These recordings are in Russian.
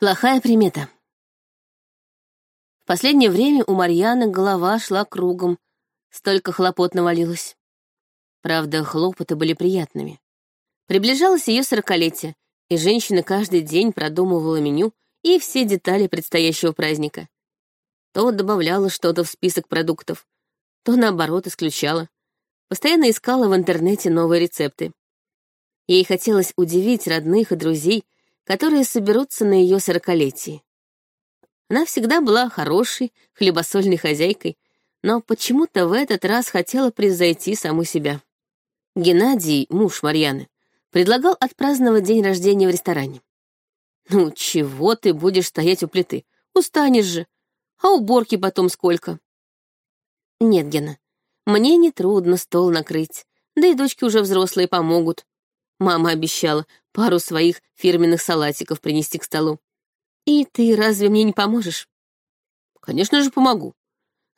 Плохая примета. В последнее время у Марьяны голова шла кругом, столько хлопот навалилось. Правда, хлопоты были приятными. Приближалось ее сорокалетие, и женщина каждый день продумывала меню и все детали предстоящего праздника. То добавляла что-то в список продуктов, то, наоборот, исключала. Постоянно искала в интернете новые рецепты. Ей хотелось удивить родных и друзей, которые соберутся на ее сорокалетии. Она всегда была хорошей, хлебосольной хозяйкой, но почему-то в этот раз хотела превзойти саму себя. Геннадий, муж Марьяны, предлагал отпраздновать день рождения в ресторане. «Ну, чего ты будешь стоять у плиты? Устанешь же. А уборки потом сколько?» «Нет, Гена, мне не трудно стол накрыть, да и дочки уже взрослые помогут. Мама обещала пару своих фирменных салатиков принести к столу. И ты разве мне не поможешь? Конечно же, помогу.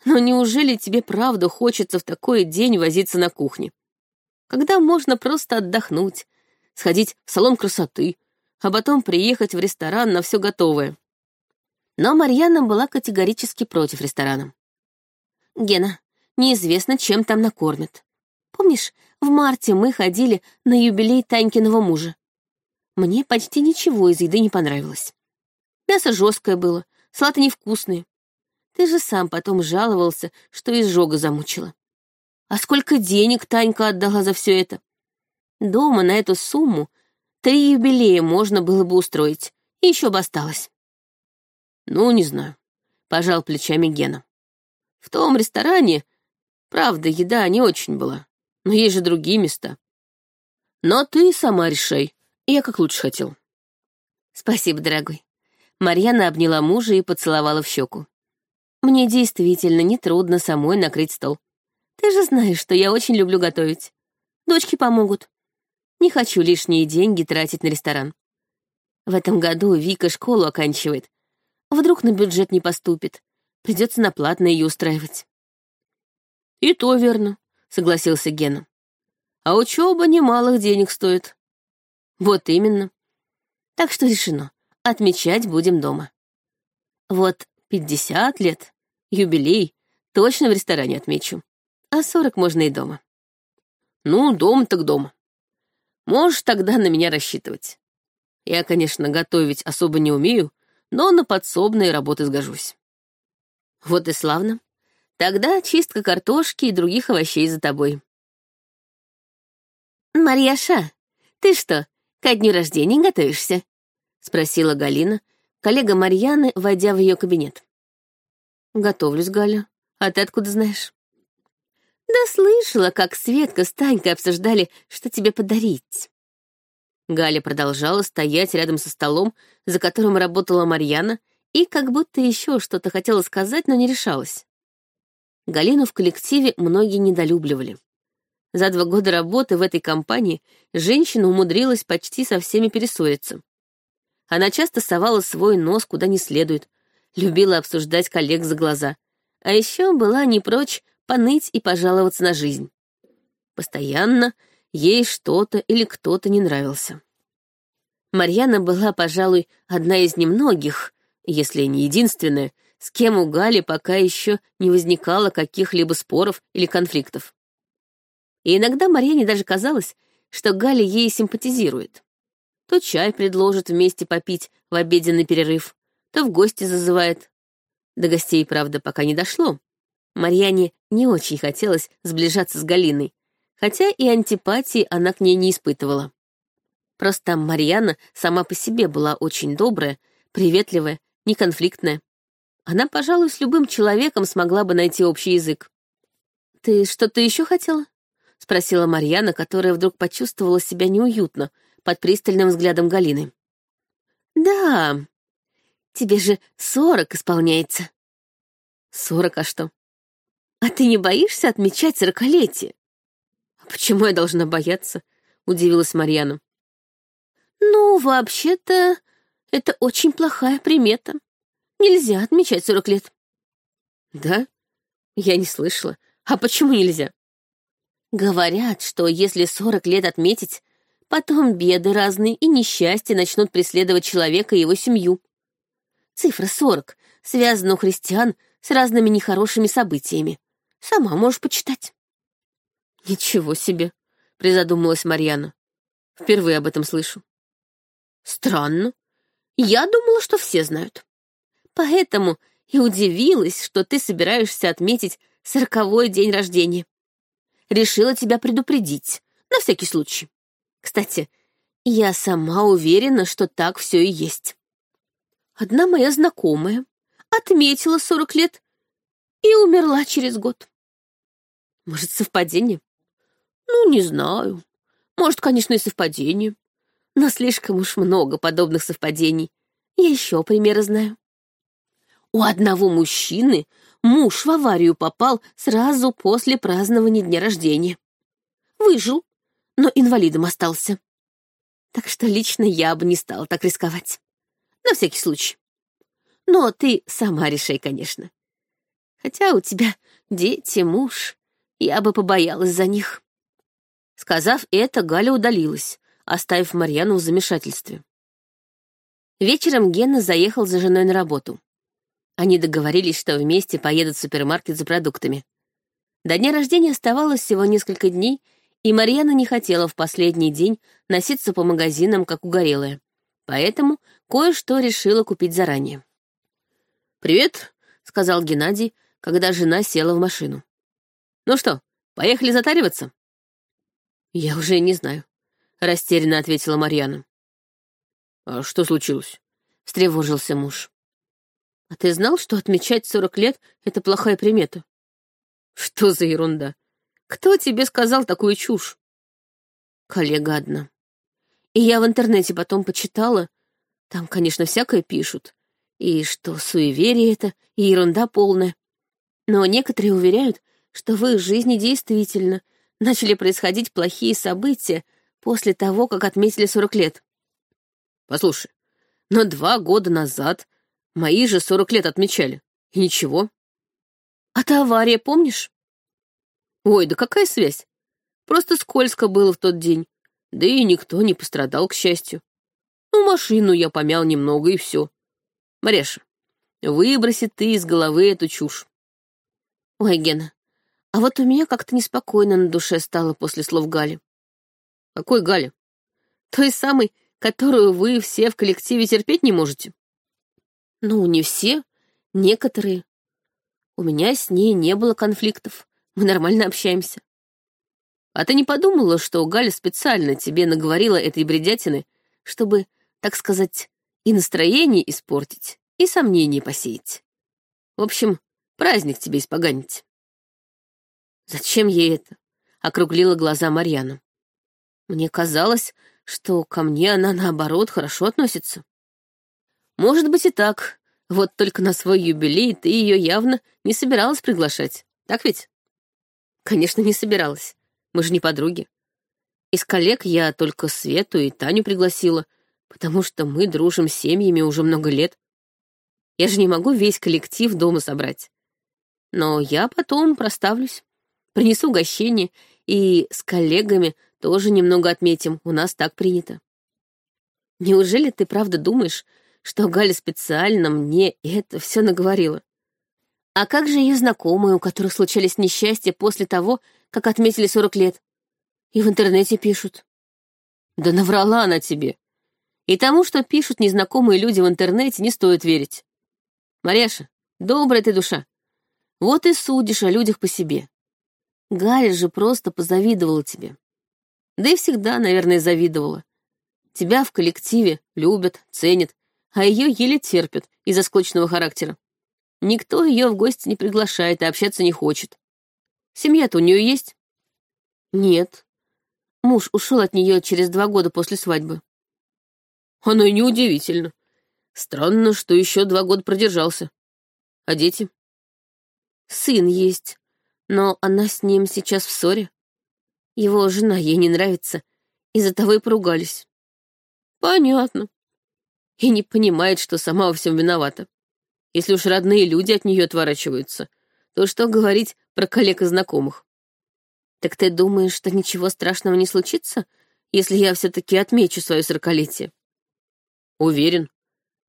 Но неужели тебе правда хочется в такой день возиться на кухне? Когда можно просто отдохнуть, сходить в салон красоты, а потом приехать в ресторан на все готовое. Но Марьяна была категорически против ресторана. «Гена, неизвестно, чем там накормят. Помнишь, в марте мы ходили на юбилей Танькиного мужа? Мне почти ничего из еды не понравилось. Мясо жесткое было, салаты невкусные. Ты же сам потом жаловался, что изжога замучила. А сколько денег Танька отдала за все это? Дома на эту сумму три юбилея можно было бы устроить, и еще бы осталось. Ну, не знаю, пожал плечами Гена. В том ресторане, правда, еда не очень была, но есть же другие места. Но ты сама решай, я как лучше хотел. Спасибо, дорогой. Марьяна обняла мужа и поцеловала в щеку. Мне действительно нетрудно самой накрыть стол. Ты же знаешь, что я очень люблю готовить. Дочки помогут. Не хочу лишние деньги тратить на ресторан. В этом году Вика школу оканчивает. Вдруг на бюджет не поступит. Придется на платно ее устраивать. И то верно, согласился Гена. А учеба немалых денег стоит. Вот именно. Так что решено. Отмечать будем дома. Вот пятьдесят лет, юбилей, точно в ресторане отмечу. А сорок можно и дома. Ну, дом так дома. Можешь тогда на меня рассчитывать. Я, конечно, готовить особо не умею, но на подсобные работы сгожусь. Вот и славно. Тогда чистка картошки и других овощей за тобой. «Марьяша, ты что, ко дню рождения готовишься?» — спросила Галина, коллега Марьяны, войдя в ее кабинет. «Готовлюсь, Галя. А ты откуда знаешь?» «Да слышала, как Светка с Танькой обсуждали, что тебе подарить». Галя продолжала стоять рядом со столом, за которым работала Марьяна, и как будто еще что-то хотела сказать, но не решалась. Галину в коллективе многие недолюбливали. За два года работы в этой компании женщина умудрилась почти со всеми перессориться. Она часто совала свой нос куда не следует, любила обсуждать коллег за глаза, а еще была не прочь поныть и пожаловаться на жизнь. Постоянно ей что-то или кто-то не нравился. Марьяна была, пожалуй, одна из немногих, если не единственная, с кем у Гали пока еще не возникало каких-либо споров или конфликтов. И иногда Марьяне даже казалось, что Галя ей симпатизирует. То чай предложит вместе попить в обеденный перерыв, то в гости зазывает. До гостей, правда, пока не дошло. Марьяне не очень хотелось сближаться с Галиной, хотя и антипатии она к ней не испытывала. Просто Марьяна сама по себе была очень добрая, приветливая, неконфликтная. Она, пожалуй, с любым человеком смогла бы найти общий язык. «Ты что-то еще хотела?» — спросила Марьяна, которая вдруг почувствовала себя неуютно под пристальным взглядом Галины. «Да, тебе же сорок исполняется». «Сорок, а что?» «А ты не боишься отмечать сорокалетие?» «А почему я должна бояться?» — удивилась Марьяна. «Ну, вообще-то, это очень плохая примета. Нельзя отмечать сорок лет». «Да? Я не слышала. А почему нельзя?» Говорят, что если сорок лет отметить, потом беды разные и несчастья начнут преследовать человека и его семью. Цифра сорок связана у христиан с разными нехорошими событиями. Сама можешь почитать. Ничего себе, призадумалась Марьяна. Впервые об этом слышу. Странно. Я думала, что все знают. Поэтому и удивилась, что ты собираешься отметить сороковой день рождения. Решила тебя предупредить, на всякий случай. Кстати, я сама уверена, что так все и есть. Одна моя знакомая отметила сорок лет и умерла через год. Может, совпадение? Ну, не знаю. Может, конечно, и совпадение. Но слишком уж много подобных совпадений. Я еще примеры знаю. У одного мужчины муж в аварию попал сразу после празднования дня рождения. Выжил, но инвалидом остался. Так что лично я бы не стала так рисковать. На всякий случай. Но ты сама решай, конечно. Хотя у тебя дети, муж. Я бы побоялась за них. Сказав это, Галя удалилась, оставив Марьяну в замешательстве. Вечером Гена заехал за женой на работу. Они договорились, что вместе поедут в супермаркет за продуктами. До дня рождения оставалось всего несколько дней, и Марьяна не хотела в последний день носиться по магазинам, как угорелая. Поэтому кое-что решила купить заранее. «Привет», — сказал Геннадий, когда жена села в машину. «Ну что, поехали затариваться?» «Я уже не знаю», — растерянно ответила Марьяна. «А что случилось?» — встревожился муж. «А ты знал, что отмечать сорок лет — это плохая примета?» «Что за ерунда? Кто тебе сказал такую чушь?» «Коллега одна. И я в интернете потом почитала. Там, конечно, всякое пишут. И что суеверие это, и ерунда полная. Но некоторые уверяют, что в их жизни действительно начали происходить плохие события после того, как отметили 40 лет. Послушай, но два года назад мои же 40 лет отмечали. И ничего. А та авария, помнишь? Ой, да какая связь? Просто скользко было в тот день. Да и никто не пострадал, к счастью. Ну, машину я помял немного, и все. Мареша, выброси ты из головы эту чушь. Ой, Гена, а вот у меня как-то неспокойно на душе стало после слов Гали. Какой Гали? Той самой, которую вы все в коллективе терпеть не можете? Ну, не все, некоторые. У меня с ней не было конфликтов, мы нормально общаемся. А ты не подумала, что Галя специально тебе наговорила этой бредятины, чтобы, так сказать, и настроение испортить, и сомнения посеять? В общем, праздник тебе испоганить. Зачем ей это? Округлила глаза Марьяна. Мне казалось, что ко мне она, наоборот, хорошо относится. Может быть и так, вот только на свой юбилей ты ее явно не собиралась приглашать, так ведь? Конечно, не собиралась. Мы же не подруги. Из коллег я только Свету и Таню пригласила, потому что мы дружим с семьями уже много лет. Я же не могу весь коллектив дома собрать. Но я потом проставлюсь, принесу угощение, и с коллегами тоже немного отметим, у нас так принято. Неужели ты правда думаешь, что Галя специально мне это все наговорила? А как же ее знакомые, у которых случались несчастья после того, как отметили сорок лет? И в интернете пишут. Да наврала она тебе. И тому, что пишут незнакомые люди в интернете, не стоит верить. Мареша, добрая ты душа. Вот и судишь о людях по себе. Галя же просто позавидовала тебе. Да и всегда, наверное, завидовала. Тебя в коллективе любят, ценят, а ее еле терпят из-за склочного характера. Никто ее в гости не приглашает и общаться не хочет. Семья-то у нее есть? Нет. Муж ушел от нее через два года после свадьбы. Оно и неудивительно. Странно, что еще два года продержался. А дети? Сын есть, но она с ним сейчас в ссоре. Его жена ей не нравится, из-за того и поругались. Понятно. И не понимает, что сама во всем виновата. Если уж родные люди от нее отворачиваются, то что говорить про коллег и знакомых? Так ты думаешь, что ничего страшного не случится, если я все-таки отмечу свое сорокалетие? Уверен.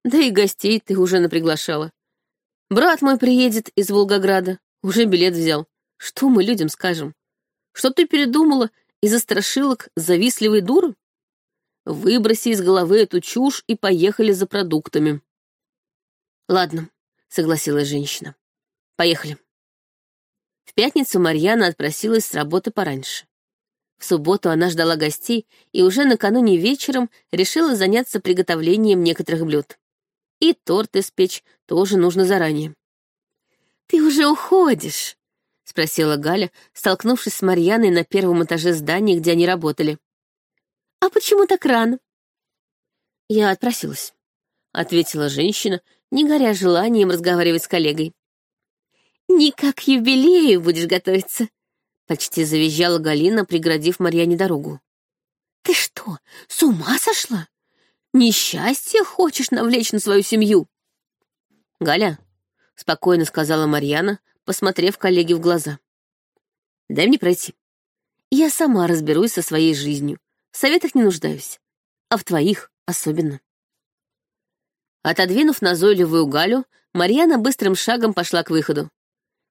Да и гостей ты уже наприглашала. Брат мой приедет из Волгограда, уже билет взял. Что мы людям скажем? Что ты передумала из-за страшилок завистливой дуры? Выброси из головы эту чушь и поехали за продуктами. Ладно, согласилась женщина. Поехали. В пятницу Марьяна отпросилась с работы пораньше. В субботу она ждала гостей и уже накануне вечером решила заняться приготовлением некоторых блюд. И торт испечь тоже нужно заранее. «Ты уже уходишь?» — спросила Галя, столкнувшись с Марьяной на первом этаже здания, где они работали. «А почему так рано?» «Я отпросилась», — ответила женщина, не горя желанием разговаривать с коллегой. «Никак к юбилею будешь готовиться», — почти завизжала Галина, преградив Марьяне дорогу. «Ты что, с ума сошла? Несчастье хочешь навлечь на свою семью?» «Галя», — спокойно сказала Марьяна, посмотрев коллеге в глаза. «Дай мне пройти. Я сама разберусь со своей жизнью. В советах не нуждаюсь, а в твоих особенно». Отодвинув назойливую Галю, Марьяна быстрым шагом пошла к выходу.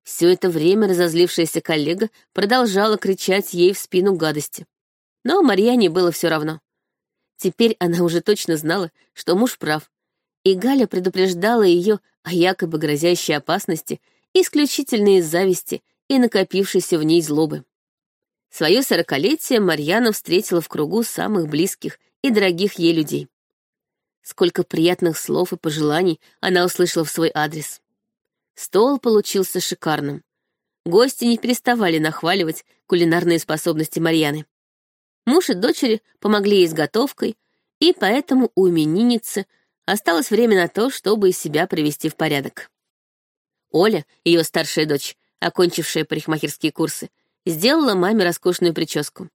Все это время разозлившаяся коллега продолжала кричать ей в спину гадости. Но Марьяне было все равно. Теперь она уже точно знала, что муж прав, и Галя предупреждала ее о якобы грозящей опасности исключительно из зависти и накопившейся в ней злобы. Свое сорокалетие Марьяна встретила в кругу самых близких и дорогих ей людей. Сколько приятных слов и пожеланий она услышала в свой адрес. Стол получился шикарным. Гости не переставали нахваливать кулинарные способности Марьяны. Муж и дочери помогли ей с готовкой, и поэтому у именинницы осталось время на то, чтобы себя привести в порядок. Оля, ее старшая дочь, окончившая парикмахерские курсы, сделала маме роскошную прическу.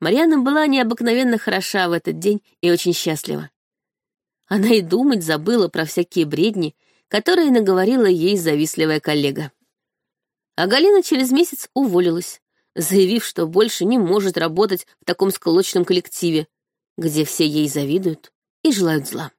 Марьяна была необыкновенно хороша в этот день и очень счастлива. Она и думать забыла про всякие бредни, которые наговорила ей завистливая коллега. А Галина через месяц уволилась, заявив, что больше не может работать в таком сколочном коллективе, где все ей завидуют и желают зла.